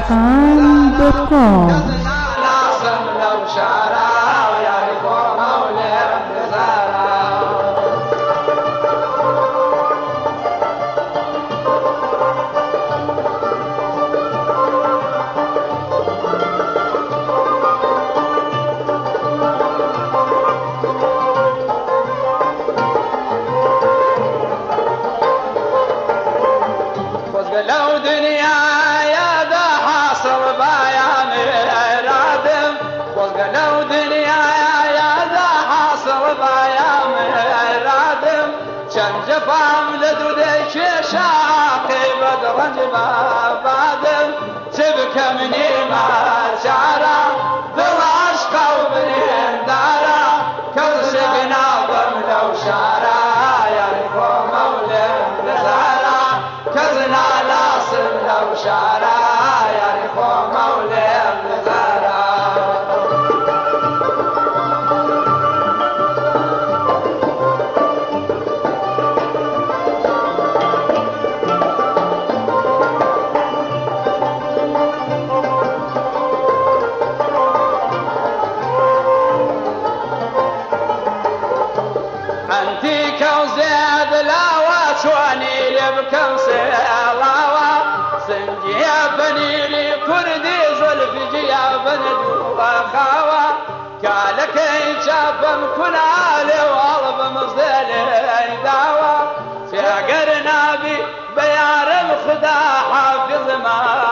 Amazon.com و عمل دو دیش شاق و درنج وەختی کەم زێد لاوە چۆنی لێ بکەم سێڵاوە سنجە بەنیری کوردی زۆلفیجیا بن دووەخاوە کالەکەی چاپم کونا لێواڵە بەمەزدە لێداوە سێگەر نابی بە یارم خدا حافظمان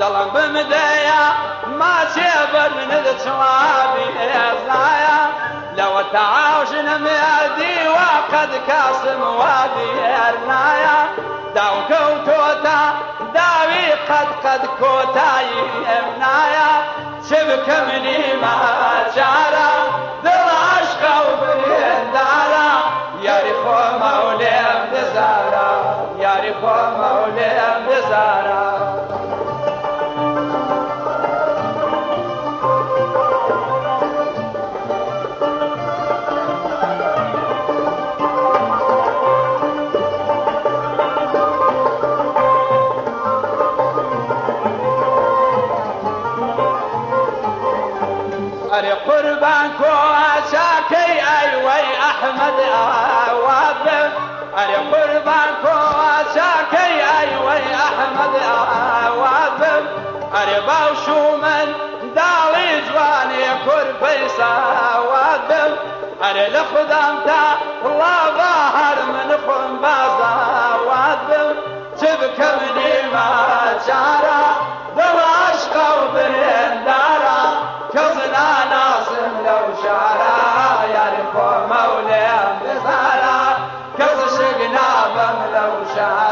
دڵم بمدەیە ماچێ بەرنەدە چڵابی ئێزایە لەوە تاژنەمێدی وا قەد کاسم وادی ئێرنایە داوکەوتۆتا داوی قەت قەت کۆتایی ئەم نایە چ بکەمنی مە اري قربانك واساكي وي احمد اواب اري قربانك واساكي وي احمد اواب اري باوشو من دالي جواني قربي سواب اري لخدام تا الله ظهر من بازا واب تبكبني ما جارا Tchau.